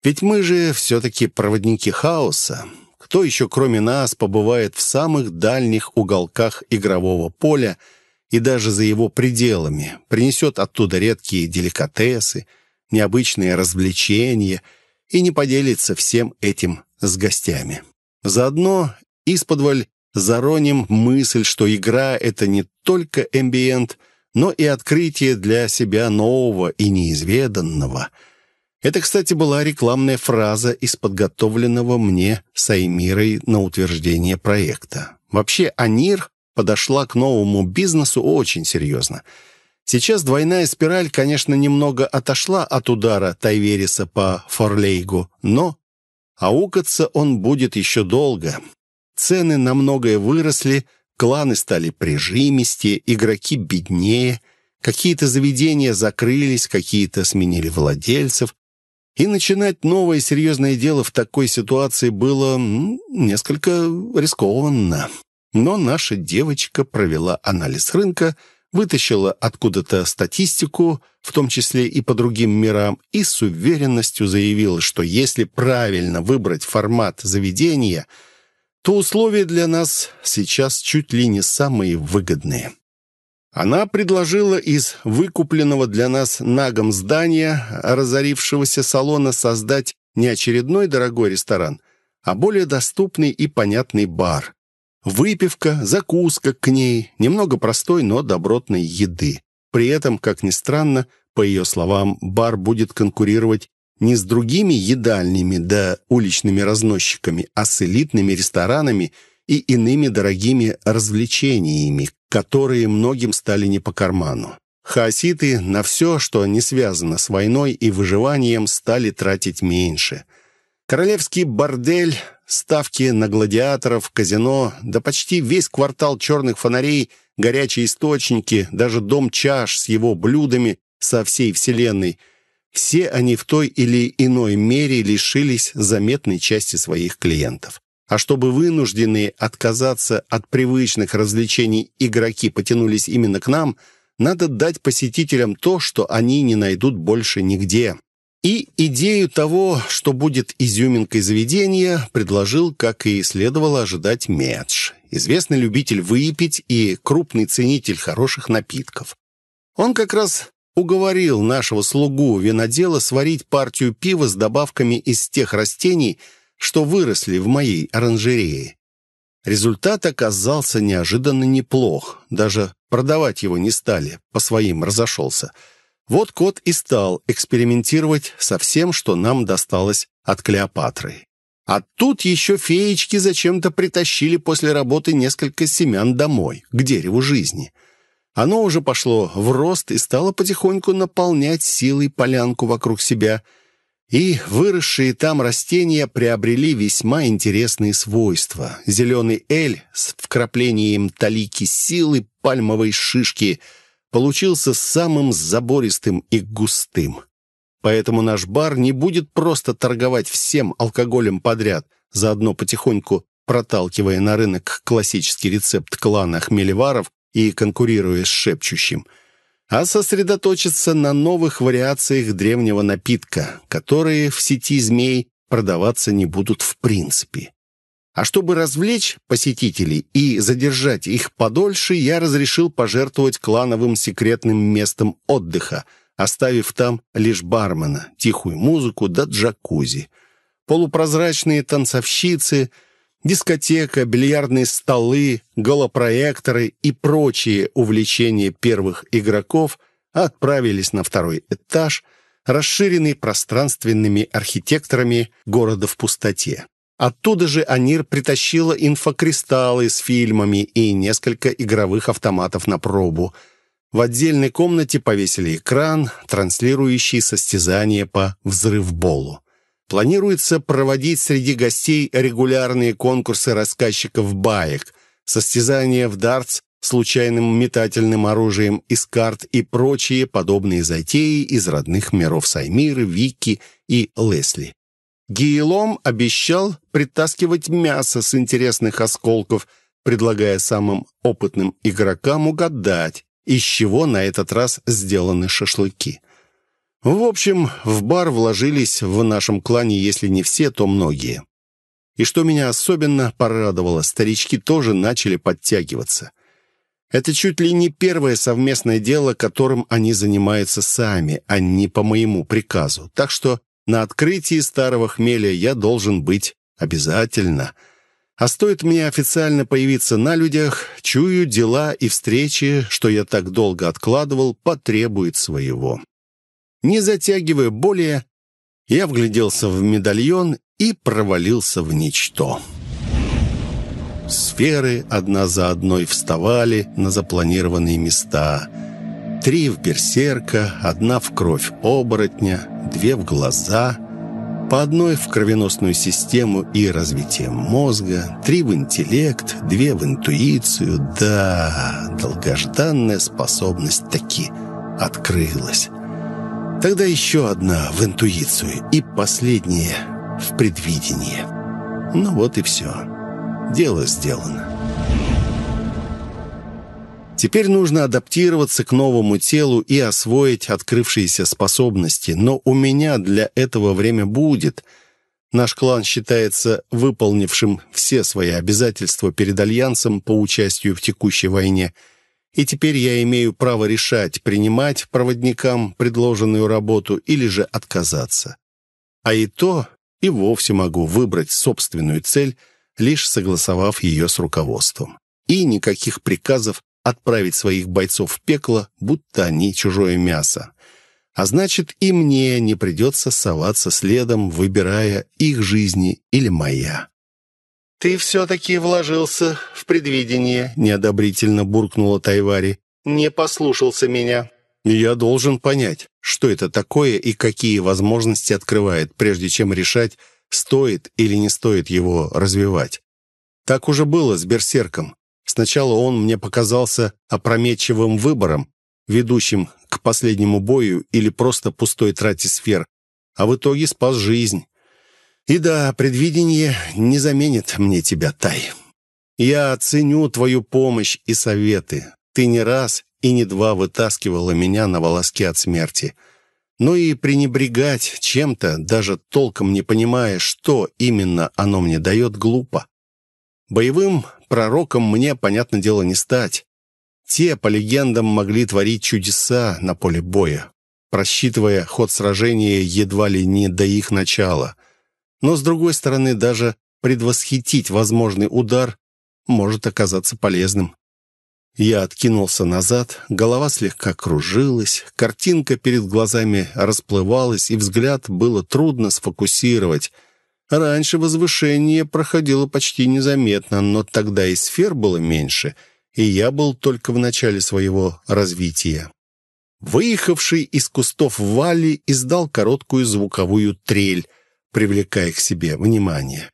Ведь мы же все-таки проводники хаоса. Кто еще, кроме нас, побывает в самых дальних уголках игрового поля и даже за его пределами, принесет оттуда редкие деликатесы, необычные развлечения и не поделится всем этим с гостями. Заодно исподволь зароним мысль, что игра — это не только эмбиент, но и открытие для себя нового и неизведанного. Это, кстати, была рекламная фраза из подготовленного мне Саймирой на утверждение проекта. Вообще, Анир подошла к новому бизнесу очень серьезно. Сейчас двойная спираль, конечно, немного отошла от удара Тайвериса по Форлейгу, но Аукаться он будет еще долго. Цены на многое выросли, кланы стали прижимистее, игроки беднее, какие-то заведения закрылись, какие-то сменили владельцев. И начинать новое серьезное дело в такой ситуации было несколько рискованно. Но наша девочка провела анализ рынка – вытащила откуда-то статистику, в том числе и по другим мирам, и с уверенностью заявила, что если правильно выбрать формат заведения, то условия для нас сейчас чуть ли не самые выгодные. Она предложила из выкупленного для нас нагом здания, разорившегося салона, создать не очередной дорогой ресторан, а более доступный и понятный бар, Выпивка, закуска к ней, немного простой, но добротной еды. При этом, как ни странно, по ее словам, бар будет конкурировать не с другими едальнями да уличными разносчиками, а с элитными ресторанами и иными дорогими развлечениями, которые многим стали не по карману. Хаоситы на все, что не связано с войной и выживанием, стали тратить меньше. Королевский бордель ставки на гладиаторов, казино, да почти весь квартал черных фонарей, горячие источники, даже дом чаш с его блюдами со всей вселенной. Все они в той или иной мере лишились заметной части своих клиентов. А чтобы вынужденные отказаться от привычных развлечений игроки потянулись именно к нам, надо дать посетителям то, что они не найдут больше нигде. И идею того, что будет изюминкой заведения, предложил, как и следовало ожидать, Медж, известный любитель выпить и крупный ценитель хороших напитков. Он как раз уговорил нашего слугу винодела сварить партию пива с добавками из тех растений, что выросли в моей оранжерее. Результат оказался неожиданно неплох. Даже продавать его не стали, по своим разошелся – вот кот и стал экспериментировать со всем, что нам досталось от Клеопатры. А тут еще феечки зачем-то притащили после работы несколько семян домой, к дереву жизни. Оно уже пошло в рост и стало потихоньку наполнять силой полянку вокруг себя. И выросшие там растения приобрели весьма интересные свойства. Зеленый эль с вкраплением талики силы пальмовой шишки – получился самым забористым и густым. Поэтому наш бар не будет просто торговать всем алкоголем подряд, заодно потихоньку проталкивая на рынок классический рецепт клана хмелеваров и конкурируя с шепчущим, а сосредоточиться на новых вариациях древнего напитка, которые в сети змей продаваться не будут в принципе. А чтобы развлечь посетителей и задержать их подольше, я разрешил пожертвовать клановым секретным местом отдыха, оставив там лишь бармена, тихую музыку да джакузи. Полупрозрачные танцовщицы, дискотека, бильярдные столы, голопроекторы и прочие увлечения первых игроков отправились на второй этаж, расширенный пространственными архитекторами города в пустоте. Оттуда же Анир притащила инфокристаллы с фильмами и несколько игровых автоматов на пробу. В отдельной комнате повесили экран, транслирующий состязание по взрывболу. Планируется проводить среди гостей регулярные конкурсы рассказчиков баек, состязания в дартс случайным метательным оружием из карт и прочие подобные затеи из родных миров Саймиры, Вики и Лесли. Гиелом обещал притаскивать мясо с интересных осколков, предлагая самым опытным игрокам угадать, из чего на этот раз сделаны шашлыки. В общем, в бар вложились в нашем клане, если не все, то многие. И что меня особенно порадовало, старички тоже начали подтягиваться. Это чуть ли не первое совместное дело, которым они занимаются сами, а не по моему приказу. Так что на открытии старого хмеля я должен быть обязательно. А стоит мне официально появиться на людях, чую, дела и встречи, что я так долго откладывал, потребуют своего. Не затягивая более, я вгляделся в медальон и провалился в ничто. Сферы одна за одной вставали на запланированные места. Три в берсерка, одна в кровь оборотня, две в глаза, по одной в кровеносную систему и развитие мозга, три в интеллект, две в интуицию. Да, долгожданная способность таки открылась. Тогда еще одна в интуицию и последняя в предвидение. Ну вот и все. Дело сделано. Теперь нужно адаптироваться к новому телу и освоить открывшиеся способности. Но у меня для этого время будет. Наш клан считается выполнившим все свои обязательства перед Альянсом по участию в текущей войне. И теперь я имею право решать, принимать проводникам предложенную работу или же отказаться. А и то, и вовсе могу выбрать собственную цель – лишь согласовав ее с руководством. И никаких приказов отправить своих бойцов в пекло, будто они чужое мясо. А значит, и мне не придется соваться следом, выбирая их жизни или моя. «Ты все-таки вложился в предвидение», — неодобрительно буркнула Тайвари. «Не послушался меня». «Я должен понять, что это такое и какие возможности открывает, прежде чем решать, стоит или не стоит его развивать. Так уже было с Берсерком. Сначала он мне показался опрометчивым выбором, ведущим к последнему бою или просто пустой трате сфер, а в итоге спас жизнь. И да, предвидение не заменит мне тебя, Тай. Я ценю твою помощь и советы. Ты не раз и не два вытаскивала меня на волоски от смерти. Но и пренебрегать чем-то, даже толком не понимая, что именно оно мне дает, глупо. Боевым пророком мне, понятное дело, не стать. Те, по легендам, могли творить чудеса на поле боя, просчитывая ход сражения едва ли не до их начала. Но, с другой стороны, даже предвосхитить возможный удар может оказаться полезным. Я откинулся назад, голова слегка кружилась, картинка перед глазами расплывалась, и взгляд было трудно сфокусировать. Раньше возвышение проходило почти незаметно, но тогда и сфер было меньше, и я был только в начале своего развития. Выехавший из кустов Валли издал короткую звуковую трель, привлекая к себе внимание.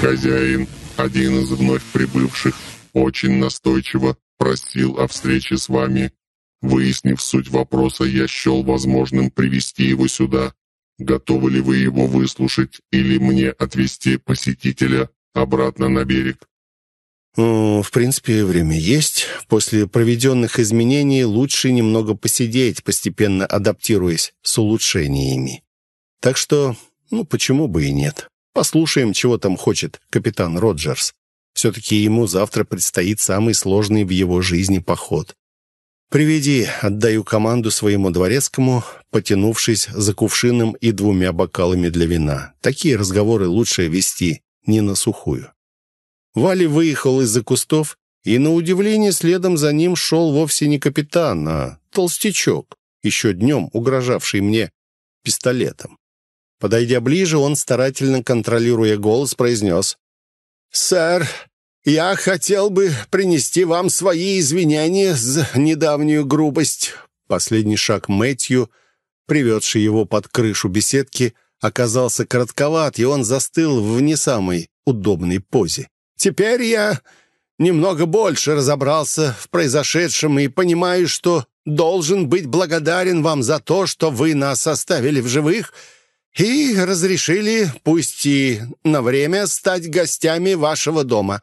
«Хозяин, один из вновь прибывших, очень настойчиво просил о встрече с вами. Выяснив суть вопроса, я счел возможным привести его сюда. Готовы ли вы его выслушать или мне отвезти посетителя обратно на берег?
в принципе, время есть. После проведенных изменений лучше немного посидеть, постепенно адаптируясь с улучшениями. Так что, ну, почему бы и нет. Послушаем, чего там хочет капитан Роджерс. Все-таки ему завтра предстоит самый сложный в его жизни поход. «Приведи», — отдаю команду своему дворецкому, потянувшись за кувшином и двумя бокалами для вина. Такие разговоры лучше вести не на сухую. Вали выехал из-за кустов, и, на удивление, следом за ним шел вовсе не капитан, а толстячок, еще днем угрожавший мне пистолетом. Подойдя ближе, он, старательно контролируя голос, произнес «Сэр, я хотел бы принести вам свои извинения за недавнюю грубость». Последний шаг Мэтью, приведший его под крышу беседки, оказался коротковат, и он застыл в не самой удобной позе. «Теперь я немного больше разобрался в произошедшем и понимаю, что должен быть благодарен вам за то, что вы нас оставили в живых и разрешили, пусть и на время, стать гостями вашего дома».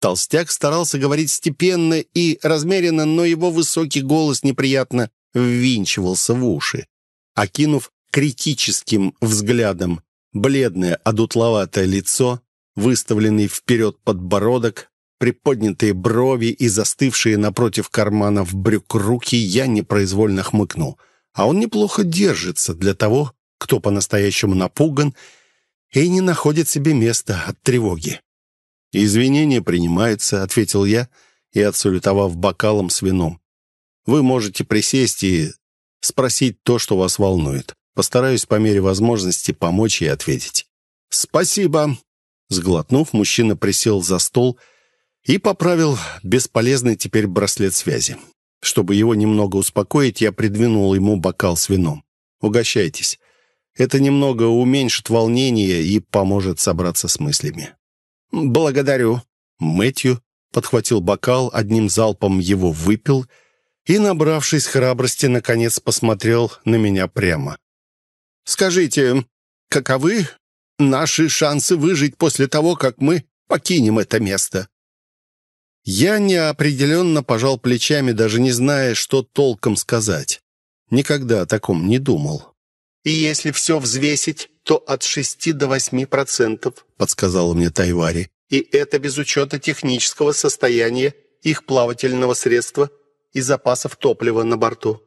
Толстяк старался говорить степенно и размеренно, но его высокий голос неприятно ввинчивался в уши. Окинув критическим взглядом бледное одутловатое лицо, выставленный вперед подбородок, приподнятые брови и застывшие напротив карманов брюк руки, я непроизвольно хмыкнул. А он неплохо держится для того, кто по-настоящему напуган и не находит себе места от тревоги. «Извинения принимаются», — ответил я и отсалютовав бокалом с вином. «Вы можете присесть и спросить то, что вас волнует. Постараюсь по мере возможности помочь и ответить». «Спасибо!» Сглотнув, мужчина присел за стол и поправил бесполезный теперь браслет связи. Чтобы его немного успокоить, я придвинул ему бокал с вином. «Угощайтесь. Это немного уменьшит волнение и поможет собраться с мыслями». «Благодарю». Мэтью подхватил бокал, одним залпом его выпил и, набравшись храбрости, наконец посмотрел на меня прямо. «Скажите, каковы наши шансы выжить после того, как мы покинем это место?» Я неопределенно пожал плечами, даже не зная, что толком сказать. Никогда о таком не думал. «И если все взвесить, то от шести до восьми процентов», — подсказала мне Тайвари. «И это без учета технического состояния их плавательного средства и запасов топлива на борту».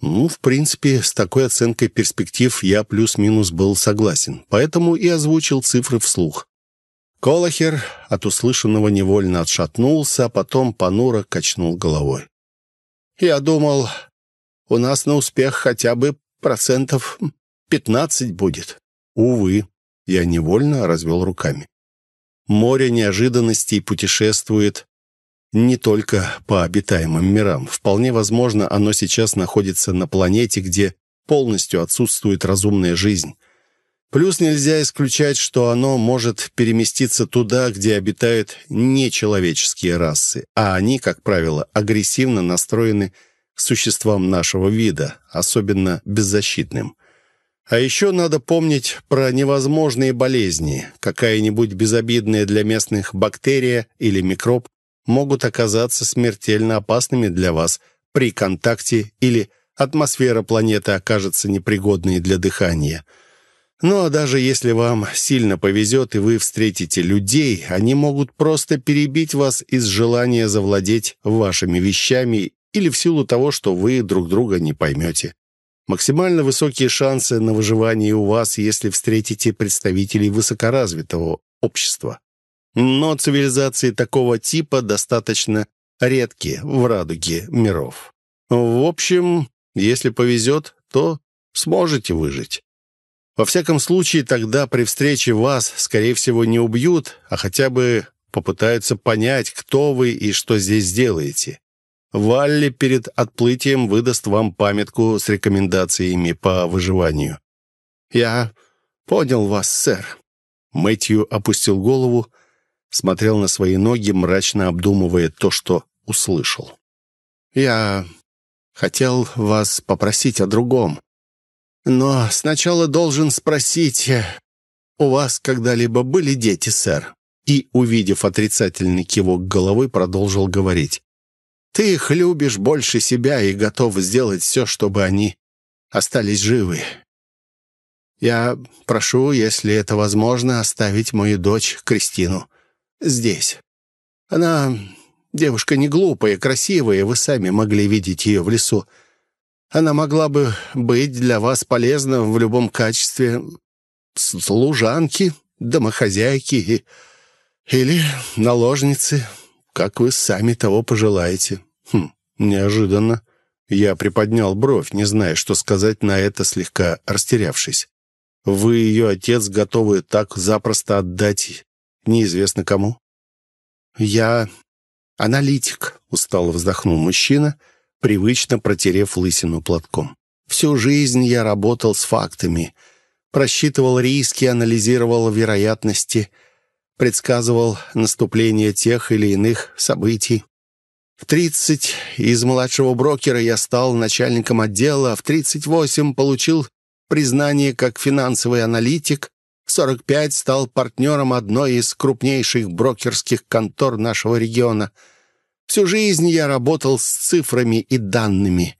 Ну, в принципе, с такой оценкой перспектив я плюс-минус был согласен, поэтому и озвучил цифры вслух. Колохер от услышанного невольно отшатнулся, а потом понуро качнул головой. «Я думал, у нас на успех хотя бы процентов пятнадцать будет». «Увы», — я невольно развел руками. «Море неожиданностей путешествует не только по обитаемым мирам. Вполне возможно, оно сейчас находится на планете, где полностью отсутствует разумная жизнь. Плюс нельзя исключать, что оно может переместиться туда, где обитают нечеловеческие расы, а они, как правило, агрессивно настроены к существам нашего вида, особенно беззащитным. А еще надо помнить про невозможные болезни. Какая-нибудь безобидная для местных бактерия или микроб могут оказаться смертельно опасными для вас при контакте или атмосфера планеты окажется непригодной для дыхания. Ну а даже если вам сильно повезет и вы встретите людей, они могут просто перебить вас из желания завладеть вашими вещами или в силу того, что вы друг друга не поймете. Максимально высокие шансы на выживание у вас, если встретите представителей высокоразвитого общества. Но цивилизации такого типа достаточно редкие в радуге миров. В общем, если повезет, то сможете выжить. Во всяком случае, тогда при встрече вас, скорее всего, не убьют, а хотя бы попытаются понять, кто вы и что здесь делаете. Валли перед отплытием выдаст вам памятку с рекомендациями по выживанию. «Я понял вас, сэр». Мэтью опустил голову, смотрел на свои ноги, мрачно обдумывая то, что услышал. «Я хотел вас попросить о другом. Но сначала должен спросить, у вас когда-либо были дети, сэр?» И, увидев отрицательный кивок головой, продолжил говорить. «Ты их любишь больше себя и готов сделать все, чтобы они остались живы. Я прошу, если это возможно, оставить мою дочь Кристину здесь. Она девушка не глупая, красивая, вы сами могли видеть ее в лесу. Она могла бы быть для вас полезна в любом качестве служанки, домохозяйки или наложницы, как вы сами того пожелаете. Хм, неожиданно. Я приподнял бровь, не зная, что сказать на это, слегка растерявшись. Вы, ее отец, готовы так запросто отдать неизвестно кому. «Я аналитик», — устало вздохнул мужчина, привычно протерев лысину платком. «Всю жизнь я работал с фактами, просчитывал риски, анализировал вероятности. предсказывал наступление тех или иных событий. В 30 из младшего брокера я стал начальником отдела, в 38 получил признание как финансовый аналитик, в 45 стал партнером одной из крупнейших брокерских контор нашего региона. Всю жизнь я работал с цифрами и данными.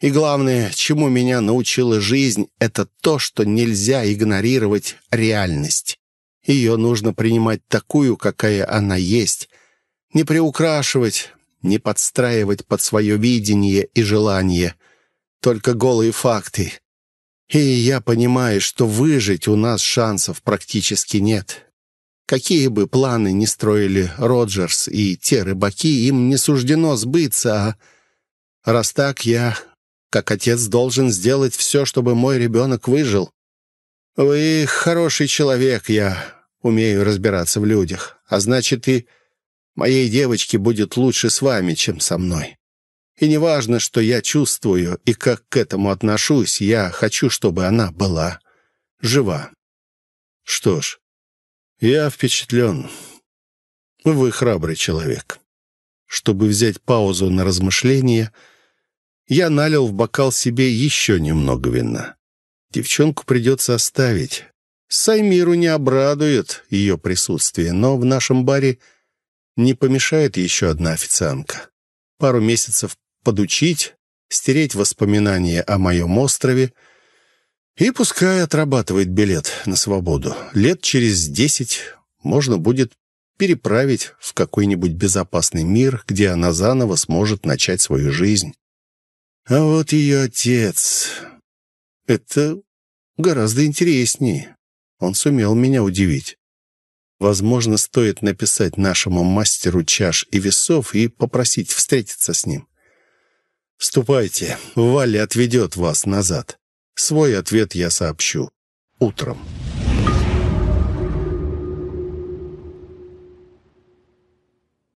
И главное, чему меня научила жизнь, это то, что нельзя игнорировать реальность. Ее нужно принимать такую, какая она есть, не приукрашивать, не подстраивать под свое видение и желание. Только голые факты. И я понимаю, что выжить у нас шансов практически нет. Какие бы планы ни строили Роджерс и те рыбаки, им не суждено сбыться, а раз так, я, как отец, должен сделать все, чтобы мой ребенок выжил. Вы хороший человек, я умею разбираться в людях, а значит и моей девочке будет лучше с вами, чем со мной. И неважно, что я чувствую и как к этому отношусь, я хочу, чтобы она была жива. Что ж, я впечатлен. Вы храбрый человек. Чтобы взять паузу на размышление, я налил в бокал себе еще немного вина. Девчонку придется оставить. Саймиру не обрадует ее присутствие, но в нашем баре не помешает еще одна официантка. Пару месяцев подучить, стереть воспоминания о моем острове и пускай отрабатывает билет на свободу. Лет через десять можно будет переправить в какой-нибудь безопасный мир, где она заново сможет начать свою жизнь. А вот ее отец... Это гораздо интереснее. Он сумел меня удивить. Возможно, стоит написать нашему мастеру чаш и весов и попросить встретиться с ним. «Ступайте, Валя отведет вас назад. Свой ответ я сообщу. Утром».